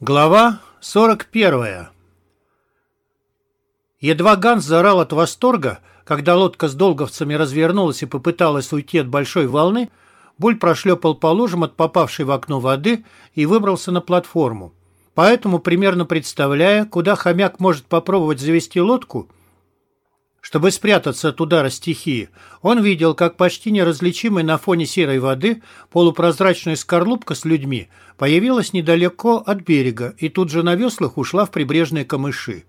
Глава 41 Едва Ганс заорал от восторга, когда лодка с долговцами развернулась и попыталась уйти от большой волны, Буль прошлепал по лужам от попавшей в окно воды и выбрался на платформу. Поэтому, примерно представляя, куда хомяк может попробовать завести лодку, чтобы спрятаться от удара стихии, он видел, как почти неразличимая на фоне серой воды полупрозрачная скорлупка с людьми появилась недалеко от берега и тут же на веслах ушла в прибрежные камыши.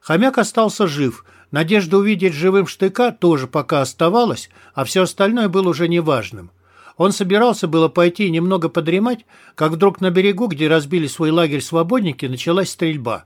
Хомяк остался жив, надежда увидеть живым штыка тоже пока оставалась, а все остальное было уже неважным. Он собирался было пойти немного подремать, как вдруг на берегу, где разбили свой лагерь свободники, началась стрельба.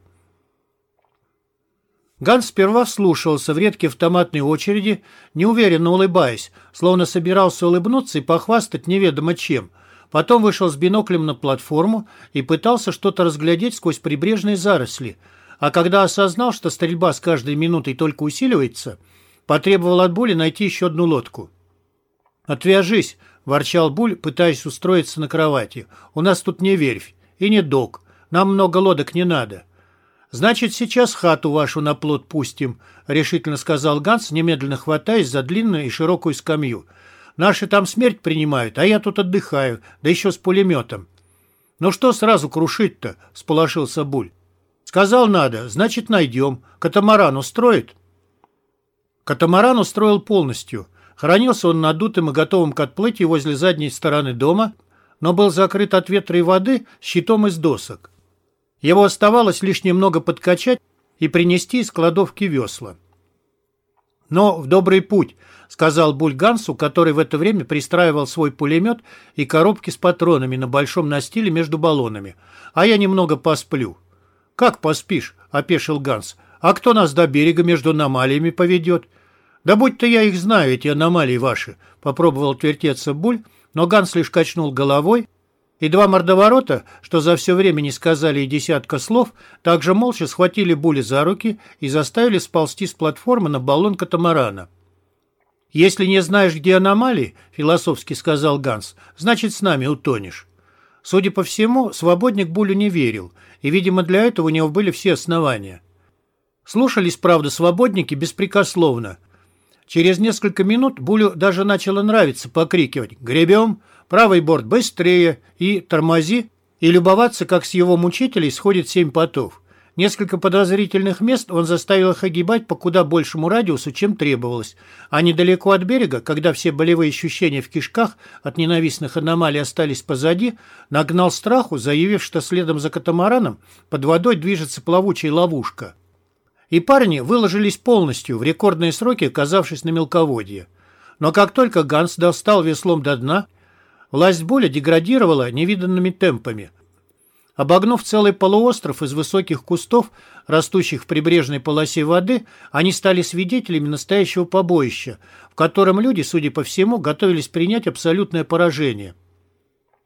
Ганс сперва вслушивался в редкие автоматные очереди, неуверенно улыбаясь, словно собирался улыбнуться и похвастать неведомо чем. Потом вышел с биноклем на платформу и пытался что-то разглядеть сквозь прибрежные заросли. А когда осознал, что стрельба с каждой минутой только усиливается, потребовал от Були найти еще одну лодку. «Отвяжись!» – ворчал Буль, пытаясь устроиться на кровати. «У нас тут не верфь и не док. Нам много лодок не надо». «Значит, сейчас хату вашу на плот пустим», — решительно сказал Ганс, немедленно хватаясь за длинную и широкую скамью. «Наши там смерть принимают, а я тут отдыхаю, да еще с пулеметом». «Ну что сразу крушить-то?» — сполошился Буль. «Сказал надо, значит, найдем. Катамаран устроит?» Катамаран устроил полностью. Хранился он надутым и готовым к отплытию возле задней стороны дома, но был закрыт от ветра и воды щитом из досок. Его оставалось лишь немного подкачать и принести из кладовки весла. «Но в добрый путь», — сказал Бульгансу, который в это время пристраивал свой пулемет и коробки с патронами на большом настиле между баллонами. «А я немного посплю». «Как поспишь?» — опешил Ганс. «А кто нас до берега между аномалиями поведет?» «Да будь-то я их знаю, эти аномалии ваши», — попробовал отвертеться Буль, но Ганс лишь качнул головой и два мордоворота, что за все время не сказали и десятка слов, также молча схватили Були за руки и заставили сползти с платформы на баллон катамарана. «Если не знаешь, где аномалии, — философски сказал Ганс, — значит, с нами утонешь». Судя по всему, свободник Булю не верил, и, видимо, для этого у него были все основания. Слушались, правда, свободники беспрекословно. Через несколько минут Булю даже начало нравиться покрикивать «Гребем!» правый борт быстрее и тормози, и любоваться, как с его мучителей сходит семь потов. Несколько подозрительных мест он заставил их огибать по куда большему радиусу, чем требовалось, а недалеко от берега, когда все болевые ощущения в кишках от ненавистных аномалий остались позади, нагнал страху, заявив, что следом за катамараном под водой движется плавучая ловушка. И парни выложились полностью, в рекордные сроки оказавшись на мелководье. Но как только Ганс достал веслом до дна, Власть боли деградировала невиданными темпами. Обогнув целый полуостров из высоких кустов, растущих в прибрежной полосе воды, они стали свидетелями настоящего побоища, в котором люди, судя по всему, готовились принять абсолютное поражение.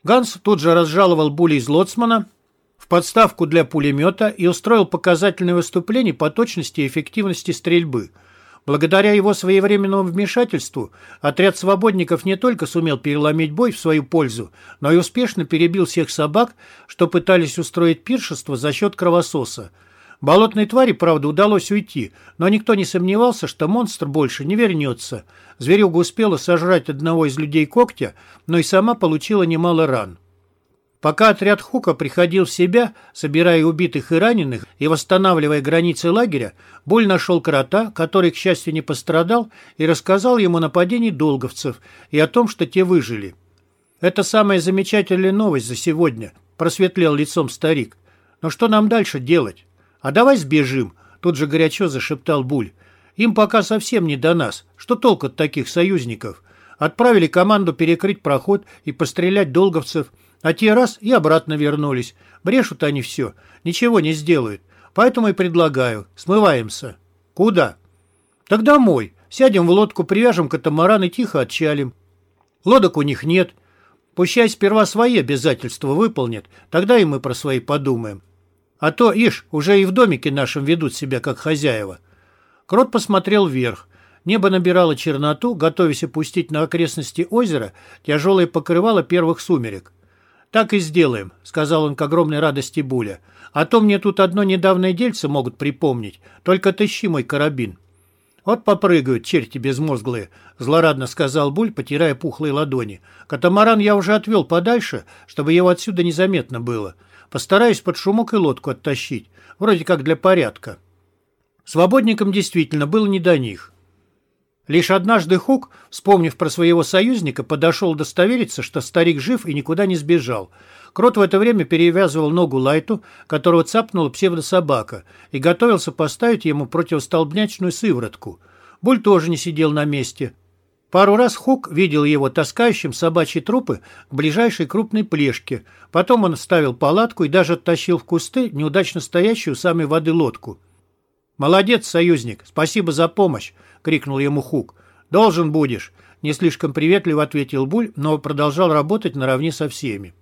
Ганс тут же разжаловал були из лоцмана в подставку для пулемета и устроил показательное выступление по точности и эффективности стрельбы – Благодаря его своевременному вмешательству отряд свободников не только сумел переломить бой в свою пользу, но и успешно перебил всех собак, что пытались устроить пиршество за счет кровососа. Болотной твари, правда, удалось уйти, но никто не сомневался, что монстр больше не вернется. Зверюга успела сожрать одного из людей когтя, но и сама получила немало ран. Пока отряд Хука приходил в себя, собирая убитых и раненых и восстанавливая границы лагеря, Боль нашел крота, который, к счастью, не пострадал, и рассказал ему о нападении долговцев и о том, что те выжили. «Это самая замечательная новость за сегодня», – просветлел лицом старик. «Но что нам дальше делать? А давай сбежим», – тут же горячо зашептал Буль. «Им пока совсем не до нас. Что толку от таких союзников? Отправили команду перекрыть проход и пострелять долговцев – а те раз и обратно вернулись. Брешут они все, ничего не сделают. Поэтому и предлагаю, смываемся. Куда? Так домой. Сядем в лодку, привяжем катамаран и тихо отчалим. Лодок у них нет. Пущай сперва свои обязательства выполнят, тогда и мы про свои подумаем. А то, ишь, уже и в домике нашем ведут себя как хозяева. Крот посмотрел вверх. Небо набирало черноту, готовясь опустить на окрестности озера тяжелое покрывало первых сумерек. «Так и сделаем», — сказал он к огромной радости Буля. «А то мне тут одно недавнее дельце могут припомнить. Только тащи мой карабин». «Вот попрыгают, черти безмозглые», — злорадно сказал Буль, потирая пухлые ладони. «Катамаран я уже отвел подальше, чтобы его отсюда незаметно было. Постараюсь под шумок и лодку оттащить, вроде как для порядка». Свободникам действительно было не до них. Лишь однажды Хук, вспомнив про своего союзника, подошел удостовериться, что старик жив и никуда не сбежал. Крот в это время перевязывал ногу Лайту, которого цапнула псевдособака, и готовился поставить ему противостолбнячную сыворотку. Буль тоже не сидел на месте. Пару раз Хук видел его таскающим собачьи трупы к ближайшей крупной плешке. Потом он ставил палатку и даже оттащил в кусты неудачно стоящую у самой воды лодку. «Молодец, союзник, спасибо за помощь!» — крикнул ему Хук. «Должен будешь!» — не слишком приветливо ответил Буль, но продолжал работать наравне со всеми.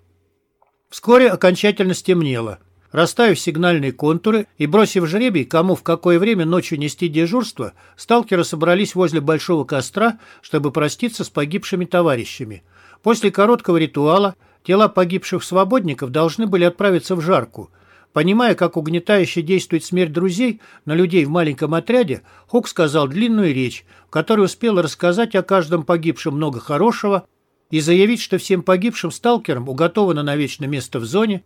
Вскоре окончательно стемнело. Расставив сигнальные контуры и бросив жребий, кому в какое время ночью нести дежурство, сталкеры собрались возле большого костра, чтобы проститься с погибшими товарищами. После короткого ритуала тела погибших свободников должны были отправиться в жарку — Понимая, как угнетающе действует смерть друзей на людей в маленьком отряде, Хук сказал длинную речь, в которой успел рассказать о каждом погибшем много хорошего и заявить, что всем погибшим сталкерам уготовано на вечное место в зоне,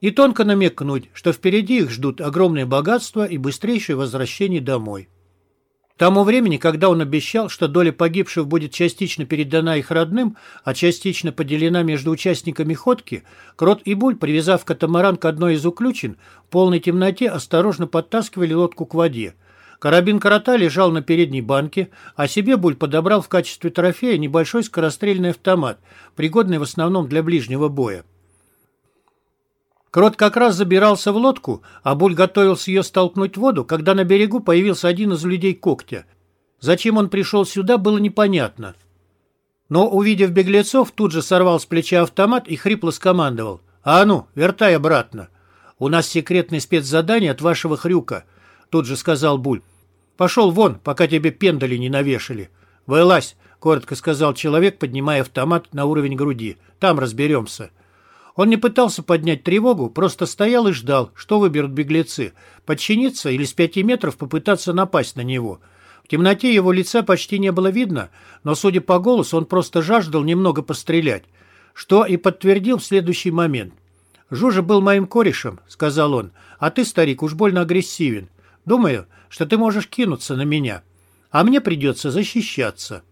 и тонко намекнуть, что впереди их ждут огромные богатства и быстрейшее возвращение домой тому времени, когда он обещал, что доля погибших будет частично передана их родным, а частично поделена между участниками ходки, Крот и Буль, привязав катамаран к одной из уключен, в полной темноте осторожно подтаскивали лодку к воде. Карабин Крота лежал на передней банке, а себе Буль подобрал в качестве трофея небольшой скорострельный автомат, пригодный в основном для ближнего боя. Крот как раз забирался в лодку, а Буль готовился ее столкнуть в воду, когда на берегу появился один из людей когтя. Зачем он пришел сюда, было непонятно. Но, увидев беглецов, тут же сорвал с плеча автомат и хрипло скомандовал. «А ну, вертай обратно. У нас секретное спецзадание от вашего хрюка», тут же сказал Буль. «Пошел вон, пока тебе пендали не навешали». «Вылазь», — коротко сказал человек, поднимая автомат на уровень груди. «Там разберемся». Он не пытался поднять тревогу, просто стоял и ждал, что выберут беглецы – подчиниться или с пяти метров попытаться напасть на него. В темноте его лица почти не было видно, но, судя по голосу, он просто жаждал немного пострелять, что и подтвердил в следующий момент. «Жужа был моим корешем», – сказал он, – «а ты, старик, уж больно агрессивен. Думаю, что ты можешь кинуться на меня, а мне придется защищаться».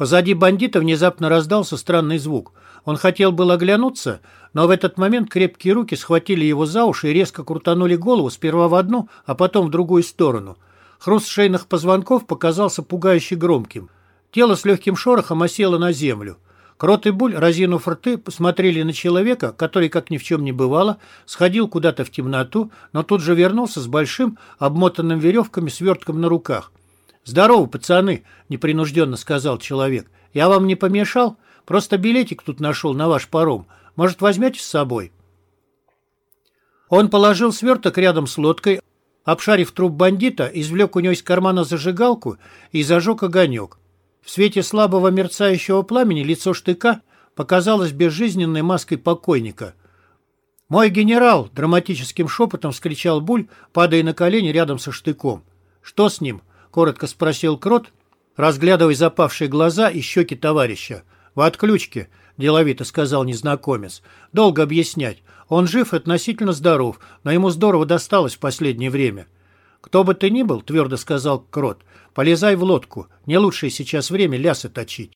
Позади бандита внезапно раздался странный звук. Он хотел было оглянуться, но в этот момент крепкие руки схватили его за уши и резко крутанули голову сперва в одну, а потом в другую сторону. Хруст шейных позвонков показался пугающе громким. Тело с легким шорохом осело на землю. Крот и Буль, разинув рты, посмотрели на человека, который, как ни в чем не бывало, сходил куда-то в темноту, но тут же вернулся с большим, обмотанным веревками свертком на руках. «Здорово, пацаны!» — непринужденно сказал человек. «Я вам не помешал?» Просто билетик тут нашел на ваш паром. Может, возьмете с собой?» Он положил сверток рядом с лодкой, обшарив труп бандита, извлек у него из кармана зажигалку и зажег огонек. В свете слабого мерцающего пламени лицо штыка показалось безжизненной маской покойника. «Мой генерал!» — драматическим шепотом вскричал Буль, падая на колени рядом со штыком. «Что с ним?» — коротко спросил Крот, разглядывая запавшие глаза и щеки товарища. «В отключке», — деловито сказал незнакомец. «Долго объяснять. Он жив и относительно здоров, но ему здорово досталось в последнее время». «Кто бы ты ни был», — твердо сказал Крот, — «полезай в лодку. Не лучшее сейчас время лясы точить».